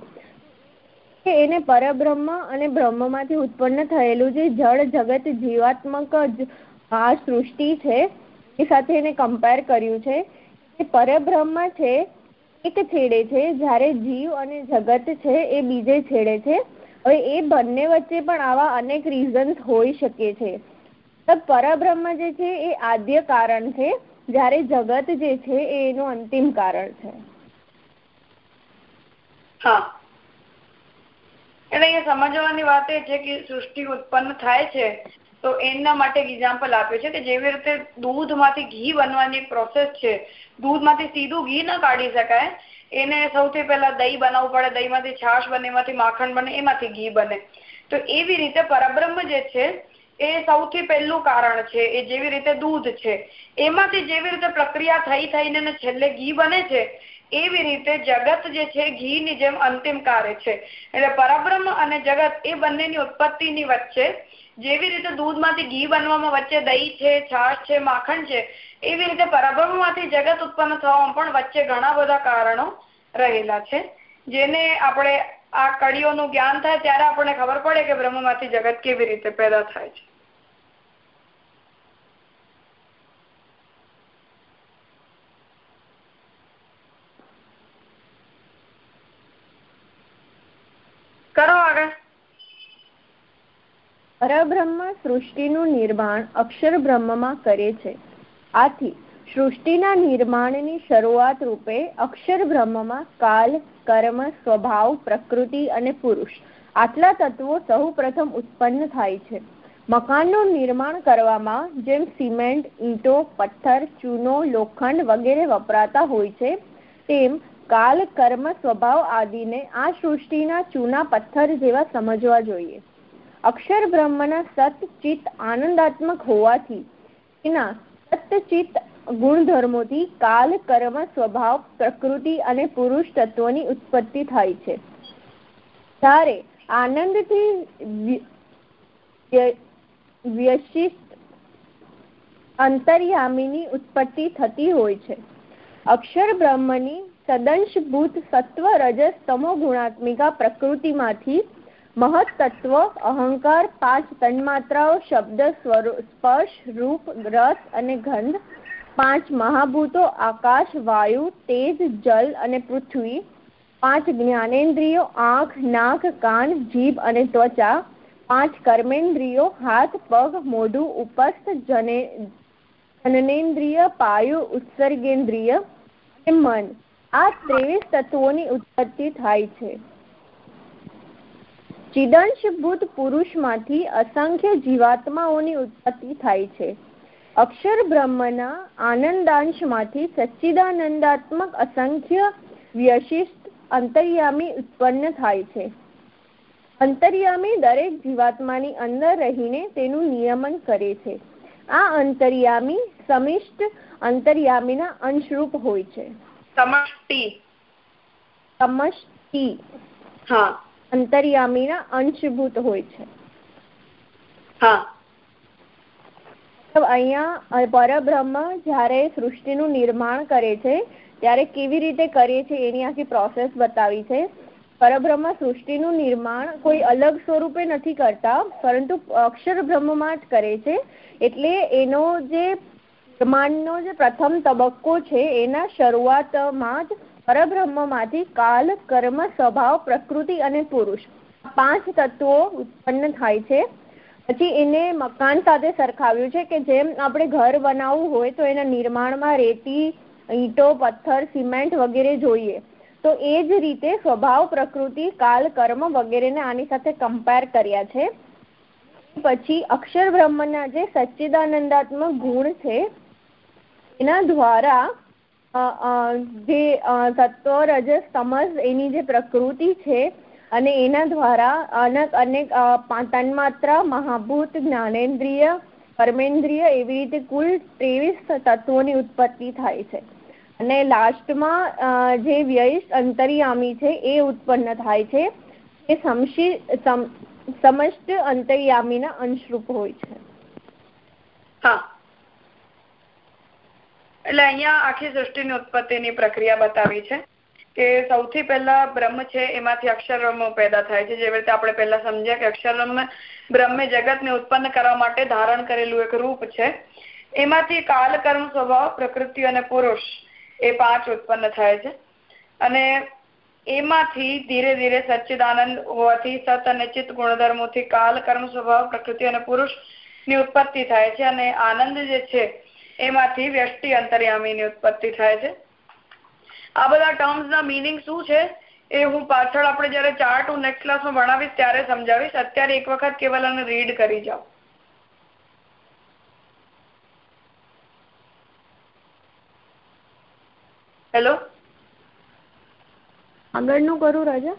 કે એને પરબ્રહ્મ અને બ્રહ્મમાંથી ઉત્પન્ન થયેલું જે જળ જગત જીવાત્મક આ સૃષ્ટિ છે એ સાથે એને કમ્પેર કર્યું છે. જે પરબ્રહ્મ છે, એક છેડે છે, જ્યારે જીવ અને જગત છે એ બીજે છેડે છે. હવે એ બંને વચ્ચે પણ આવા અનેક રીઝન્સ હોઈ શકે છે. પરબ્રહ્મ જે છે એ આદ્ય કારણ છે, જ્યારે જગત જે છે એ એનું અંતિમ કારણ છે. હા. એટલે અહીંયા સમજવાની વાત એ છે કે સૃષ્ટિ ઉત્પન્ન થાય છે તો એના માટે એક્ઝામ્પલ આપ્યું છે કે જેવી રીતે દૂધમાંથી ઘી બનવાની પ્રોસેસ છે. દૂધમાંથી સીધું ઘી ન કાઢી શકાય. એને સૌથી પહેલા દહીં બનાવવું પડે, દહીંમાંથી છાશ બને, એમાંથી માખણ બને, એમાંથી ઘી બને. તો એવી રીતે પરબ્રહ્મ જે છે, એ સૌથી પહેલું કારણ છે, એ જેવી રીતે દૂધ છે. એમાંથી જેવી રીતે પ્રક્રિયા થઈ થઈને છેલ્લે ઘી બને છે, એવી રીતે જગત જે છે, ઘીની જેમ અંતિમ કાર્ય છે. એટલે પરબ્રહ્મ અને જગત એ બંનેની ઉત્પત્તિની વચ્ચે જેવી રીતે દૂધમાંથી ઘી બનવામાં વચ્ચે દહીં છે, છાશ છે, માખણ છે, એવી રીતે પરાભ્રમમાંથી જગત ઉત્પન્ન થવામાં પણ વચ્ચે ઘણા બધા કારણો રહેલા છે. જેને આપણે આ કડીઓનું જ્ઞાન થાય ત્યારે આપણને ખબર પડે કે બ્રહ્મમાંથી જગત કેવી રીતે પેદા થાય છે કરો આગળ પરબ્રહ્મ સૃષ્ટિનું નિર્માણ અક્ષર બ્રહ્મમાં કરે છે. આથી સૃષ્ટિના નિર્માણની શરૂઆત રૂપે અક્ષર બ્રહ્મમાં કાલ, કર્મ, સ્વભાવ, પ્રકૃતિ અને પુરુષ આટલા તત્વો સૌ પ્રથમ ઉત્પન્ન થાય છે. મકાનનું નિર્માણ કરવામાં જેમ સિમેન્ટ, ઈંટો, પથ્થર, ચૂનો, લોખંડ વગેરે વપરાતા હોય છે, તેમ કાલ, કર્મ, સ્વભાવ આદિને આ સૃષ્ટિના ચૂના પથ્થર જેવા સમજવા જોઈએ. અક્ષર બ્રહ્મના સતચિત આનંદાત્મક હોવાથી એના સતચિત ગુણધર્મોથી કાલ, કર્મ, સ્વભાવ, પ્રકૃતિ અને પુરુષ તત્વોની ઉત્પત્તિ થાય છે. ત્યારે આનંદથી વ્યશિષ્ટ અંતર્યામીની ઉત્પત્તિ થતી હોય છે. અક્ષર બ્રહ્મની સદંશભૂત સત્વ રજસ તમો ગુણાત્મિકા પ્રકૃતિમાંથી મહત તત્વ અહંકાર, પાંચ તન્માત્રાઓ, શબ્દ સ્પર્શ, રૂપ, રસ અને ગંધ, પાંચ મહાભૂતો, આકાશ, વાયુ, તેજ, જલ અને પૃથ્વી, પાંચ જ્ઞાનેન્દ્રિયો, આંખ, નાક, કાન, જીભ અને ત્વચા, પાંચ કર્મેન્દ્રિયો, હાથ, પગ, મોઢું, ઉપસ્થ જનનેન્દ્રિય, પાયુ, ઉત્સર્ગેન્દ્રિય અને મન. આ ત્રેવીસ તત્વોની ઉત્પત્તિ થાય છે. ચિદંશભૂત પુરુષમાંથી અસંખ્ય જીવાત્માઓની ઉત્પત્તિ થાય છે. અક્ષર બ્રહ્મના આનંદાંશમાંથી સચ્ચિદાનંદાત્મક અસંખ્ય વ્યશિષ્ટ અંતર્યામી ઉત્પન્ન થાય છે. અંતર્યામી દરેક જીવાત્માની અંદર રહીને તેનું નિયમન કરે છે. આ અંતર્યામી સમિષ્ટ અંતર્યામીના અંશરૂપ હોય છે. સમષ્ટિ. સમષ્ટિ. હા. અંતર્યામીના અંશભૂત હોય છે. અહીંયા પરબ્રહ્મ જ્યારે સૃષ્ટિનું નિર્માણ કરે છે ત્યારે કેવી રીતે કરે છે એની આખી પ્રોસેસ બતાવી છે. પરબ્રહ્મ સૃષ્ટિનું નિર્માણ કોઈ અલગ સ્વરૂપે નથી કરતા પરંતુ અક્ષર બ્રહ્મમાં જ કરે છે. એટલે એનો જે બ્રહ્માંડનો જે પ્રથમ તબક્કો છે એના શરૂઆતમાં જ પરબ્રહ્મમાંથી કાલ કર્મ, સ્વભાવ, પ્રકૃતિ અને પુરુષ પાંચ તત્વો ઉત્પન્ન થાય છે. પછી એને મકાન સાથે સરખાવ્યું છે કે જેમ આપણે ઘર બનાવવું હોય તો એના નિર્માણમાં રેતી, ઈંટો, પથ્થર, સિમેન્ટ વગેરે જોઈએ. તો એ જ રીતે સ્વભાવ, પ્રકૃતિ, કાલ, કર્મ વગેરેને આની સાથે કમ્પેર કર્યા છે. પછી અક્ષર બ્રહ્મના જે સચ્ચિદાનંદાત્મક ગુણ છે, એના દ્વારા જે સત્વ રજસ, તમસ એની જે પ્રકૃતિ છે અને એના દ્વારા અનેક અનેક તન્માત્ર, મહાભૂત, જ્ઞાનેન્દ્રિય, કર્મેન્દ્રિય એવી રીતે કુલ ત્રેવીસ તત્વોની ઉત્પત્તિ થાય છે. અને લાસ્ટમાં જે વ્યયિષ્ઠ અંતર્યામી છે એ ઉત્પન્ન થાય છે. એ સમશી સમષ્ટ અંતર્યામીના અંશરૂપ હોય છે. હા. એટલે અહીંયા આખી સૃષ્ટિની ઉત્પત્તિની પ્રક્રિયા બતાવી છે કે સૌથી પહેલા બ્રહ્મ છે, એમાંથી અક્ષરબ્રહ્મ પેદા થાય છે. જેવી રીતે આપણે પહેલા સમજ્યા કે અક્ષરબ્રહ્મ બ્રહ્મે જગતને ઉત્પન્ન કરવા માટે ધારણ કરેલું એક રૂપ છે. એમાંથી કાલ કર્મ સ્વભાવ, પ્રકૃતિ અને પુરુષ એ પાંચ ઉત્પન્ન થાય છે. અને એમાંથી ધીરે ધીરે સચ્ચિદાનંદ હોવાથી સત અને ચિત્ત ગુણધર્મોથી કાલ કર્મ સ્વભાવ, પ્રકૃતિ અને પુરુષની ઉત્પત્તિ થાય છે. અને આનંદ જે છે એમાંથી વ્યષ્ટિ અંતર્યામીની ઉત્પત્તિ થાય છે. આ બધા ટર્મ્સના મિનિંગ શું છે એ હું પાછળ આપણે જયારે ચાર્ટ હું નેક્સ્ટ ક્લાસમાં ભણાવીશ ત્યારે સમજાવીશ. અત્યારે એક વખત કેવલ આને રીડ કરી જાઓ. હેલો આગળનું કરું રાજા?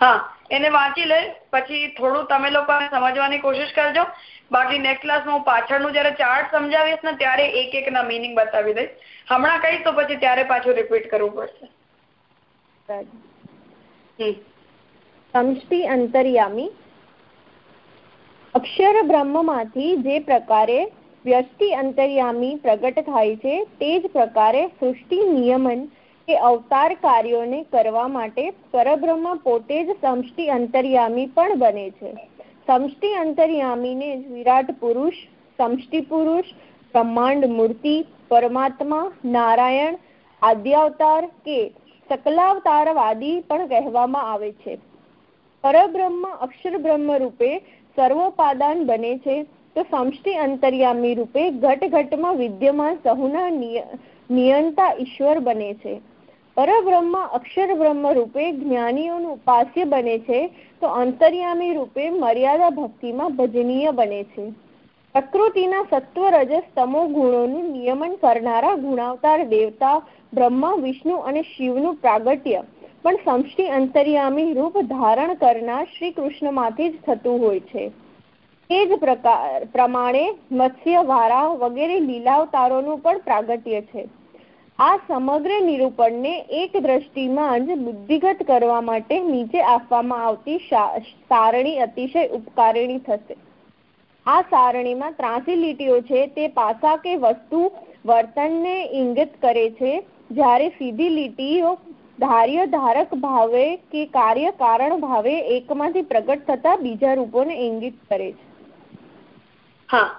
હા એને વાંચી લે પછી થોડું તમે લોકો સમજવાની કોશિશ કરજો. બાકી નેક્સ્ટ ક્લાસમાં હું પાછળનું જયારે ચાર્ટ સમજાવીશ ને ત્યારે એક એક ના મિનિંગ બતાવી દઈશ. હમણાં કહીશ તો પછી ત્યારે પાછું રિપીટ કરવું પડશે. સમષ્ટિ અંતર્યામી. અક્ષર બ્રહ્મમાંથી જે પ્રકારે વ્યષ્ટિ અંતર્યામી પ્રગટ થાય છે, તે જ પ્રકારે સૃષ્ટિ નિયમન કે અવતાર કાર્યોને કરવા માટે પરબ્રહ્મ પોતે જ સમષ્ટિ અંતર્યામી પણ બને છે. સમષ્ટિ અંતર્યામીને વિરાટ પુરુષ સમષ્ટિ પુરુષ બ્રહ્માંડ મૂર્તિ પરમાત્મા નારાયણ આદ્યાવતાર કે સકલાવતારવાદી પણ કહેવામાં આવે છે. પરબ્રહ્મ અક્ષર બ્રહ્મ રૂપે સર્વોપાદાન બને છે. તો સમષ્ટિ અંતર્યામી રૂપે ઘટ ઘટમાં વિદ્યમાન સહુના નિયંતા ઈશ્વર બને છે. પરબ્રહ્મ અક્ષર બ્રહ્મ રૂપે જ્ઞાનીઓનું ઉપાસ્ય બને છે, તો અંતર્યામી રૂપે મર્યાદા ભક્તિમાં ભજનીય બને છે. પ્રકૃતિના સત્વ રજસ તમો ગુણોનું નિયમન કરનારા ગુણાવતાર દેવતા બ્રહ્મા, વિષ્ણુ અને શિવનું પ્રાગટ્ય. પણ સમષ્ટિ અંતર્યામી રૂપ ધારણ કરનાર શ્રી કૃષ્ણમાંથી જ થતું હોય છે. તે જ પ્રકાર પ્રમાણે મત્સ્ય, વારા વગેરે લીલાવતારોનું પણ પ્રાગટ્ય છે. આ સમગ્ર નિરૂપણને એક દ્રષ્ટિમાં જ બુદ્ધિગત કરવા માટે નીચે આપવામાં આવતી સારણી અતિશય ઉપકારિણી થશે. આ સારણીમાં ત્રાસી લીટીઓ છે, તે પાસા કે વસ્તુ વર્તનને ઇંગિત કરે છે, જ્યારે સીધી લીટીઓ ધાર્ય ધારક ભાવે કે કાર્ય કારણ ભાવે એકમાંથી પ્રગટ થતા બીજા રૂપોને ઇંગિત કરે છે. હા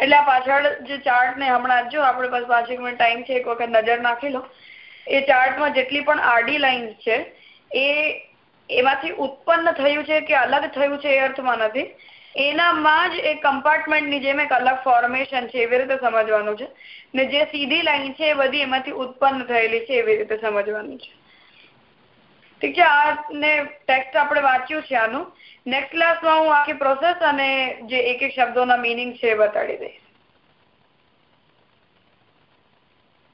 એટલે આ પાછળ જે ચાર્ટ ને હમણાં જો આપણે બસ પાંચેક મિનિટ ટાઈમ છે, એક વખત નજર નાખી લો. એ ચાર્ટમાં જેટલી પણ આડી લાઈન છે, એ એમાંથી ઉત્પન્ન થયું છે કે અલગ થયું છે એ અર્થમાં નથી. એનામાં જ એક કમ્પાર્ટમેન્ટની જેમ એક અલગ ફોર્મેશન છે, એવી રીતે સમજવાનું છે. ને જે સીધી લાઈન છે, એ બધી એમાંથી ઉત્પન્ન થયેલી છે, એવી રીતે સમજવાનું છે. ઠીક છે આ ને ટેક્સ્ટ આપણે વાંચ્યું છે આનું. નેક્સ્ટ ક્લાસમાં હું આખી પ્રોસેસ અને જે એક એક શબ્દોના મિનિંગ છે એ બતાડી દઈશ.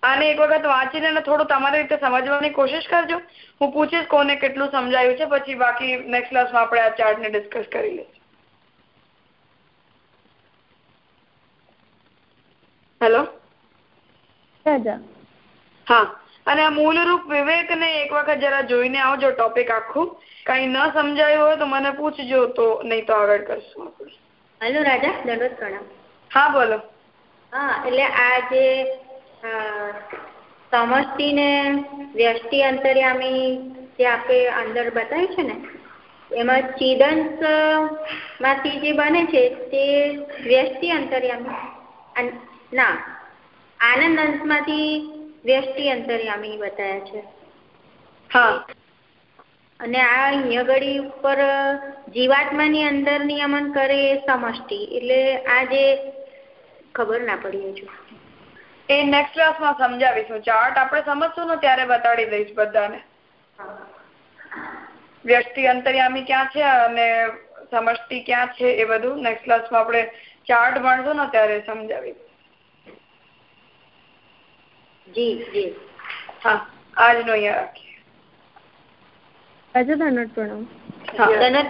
આને એક વખત વાંચીને થોડું તમારી રીતે સમજવાની કોશિશ કરજો. હું પૂછીશ કોને કેટલું સમજાયું છે પછી બાકી નેક્સ્ટ ક્લાસમાં આપણે આ ચાર્ટને ડિસ્કસ કરી લઈશું. હેલો હા. અને આ મૂળરૂપ વિવેક ને એક વખત જરા જોઈને આવજો ટોપિક આખું. કઈ ન સમજાયું હોય તો મને પૂછજો તો નહીં તો આગળ કરશું. હેલો રાજા દંડોત પ્રણામ. હા બોલો. હા એટલે આ જે સમષ્ટિ ને વ્યષ્ટિ અંતર્યામી જે આપણે અંદર બતાવ્યું છે ને એમાં ચિદંશમાંથી જે બને છે તે વ્યષ્ટિ અંતર્યામી. ના આનંદ અંશમાંથી વ્યષ્ટિ અંતર્યામી બતાવ્યા છે. હા. અને આ અહીંયા ઘડી ઉપર જીવાત્માની અંદર નિયમન કરે એ સમષ્ટિ. એટલે આ જે ખબર ના પડી હજુ. એ નેક્સ્ટ ક્લાસમાં સમજાવીશું. ચાર્ટ આપણે સમજશું ને ત્યારે બતાડી દઈશ બધાને. વ્યષ્ટિ અંતર્યામી ક્યાં છે અને સમષ્ટિ ક્યાં છે એ બધું નેક્સ્ટ ક્લાસમાં આપણે ચાર્ટ ભણશું ને ત્યારે સમજાવી જી જી. હા આજનો રાજા ધનટ પ્રણામ. ધનત